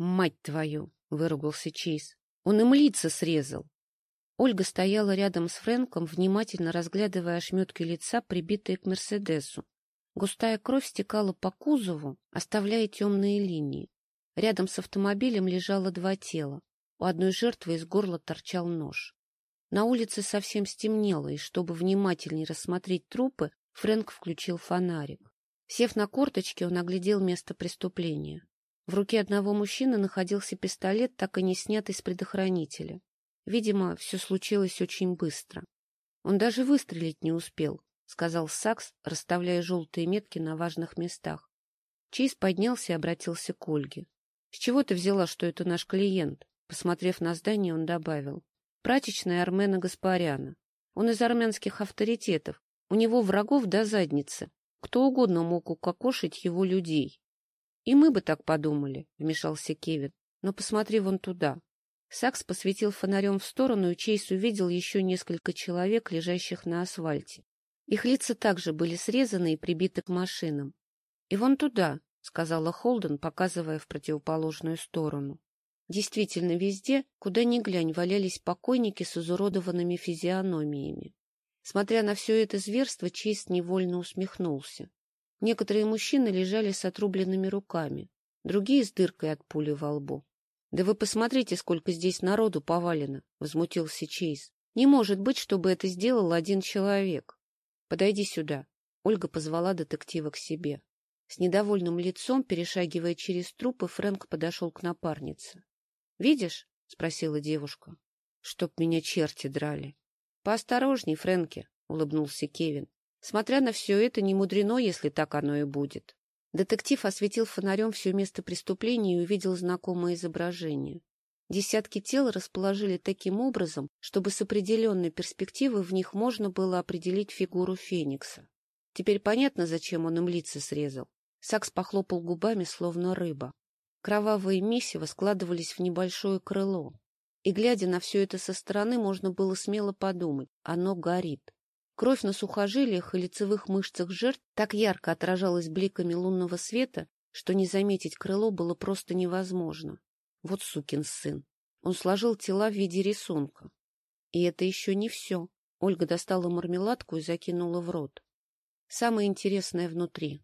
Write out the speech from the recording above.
Мать твою! — выругался Чейз. Он им лица срезал. Ольга стояла рядом с Фрэнком, внимательно разглядывая ошметки лица, прибитые к Мерседесу. Густая кровь стекала по кузову, оставляя темные линии. Рядом с автомобилем лежало два тела. У одной жертвы из горла торчал нож. На улице совсем стемнело, и чтобы внимательнее рассмотреть трупы, Фрэнк включил фонарик. Сев на корточки, он оглядел место преступления. В руке одного мужчины находился пистолет, так и не снятый с предохранителя. Видимо, все случилось очень быстро. Он даже выстрелить не успел, — сказал Сакс, расставляя желтые метки на важных местах. Чейз поднялся и обратился к Ольге. — С чего ты взяла, что это наш клиент? Посмотрев на здание, он добавил. — Прачечная Армена Гаспаряна. Он из армянских авторитетов. У него врагов до задницы. Кто угодно мог укокошить его людей. — И мы бы так подумали, — вмешался Кевин. — Но посмотри вон туда. Сакс посветил фонарем в сторону, и Чейз увидел еще несколько человек, лежащих на асфальте. Их лица также были срезаны и прибиты к машинам. — И вон туда, — сказала Холден, показывая в противоположную сторону. Действительно, везде, куда ни глянь, валялись покойники с изуродованными физиономиями. Смотря на все это зверство, Чейз невольно усмехнулся. Некоторые мужчины лежали с отрубленными руками, другие с дыркой от пули во лбу. — Да вы посмотрите, сколько здесь народу повалено, — возмутился Чейз. — Не может быть, чтобы это сделал один человек. — Подойди сюда. Ольга позвала детектива к себе. С недовольным лицом, перешагивая через трупы, Фрэнк подошел к напарнице. — Видишь? — спросила девушка. — Чтоб меня черти драли. — Поосторожней, Фрэнки, — улыбнулся Кевин. Смотря на все это, не мудрено, если так оно и будет. Детектив осветил фонарем все место преступления и увидел знакомое изображение. Десятки тел расположили таким образом, чтобы с определенной перспективы в них можно было определить фигуру Феникса. Теперь понятно, зачем он им лица срезал. Сакс похлопал губами, словно рыба. Кровавые месиво складывались в небольшое крыло. И, глядя на все это со стороны, можно было смело подумать — оно горит. Кровь на сухожилиях и лицевых мышцах жертв так ярко отражалась бликами лунного света, что не заметить крыло было просто невозможно. Вот сукин сын. Он сложил тела в виде рисунка. И это еще не все. Ольга достала мармеладку и закинула в рот. Самое интересное внутри.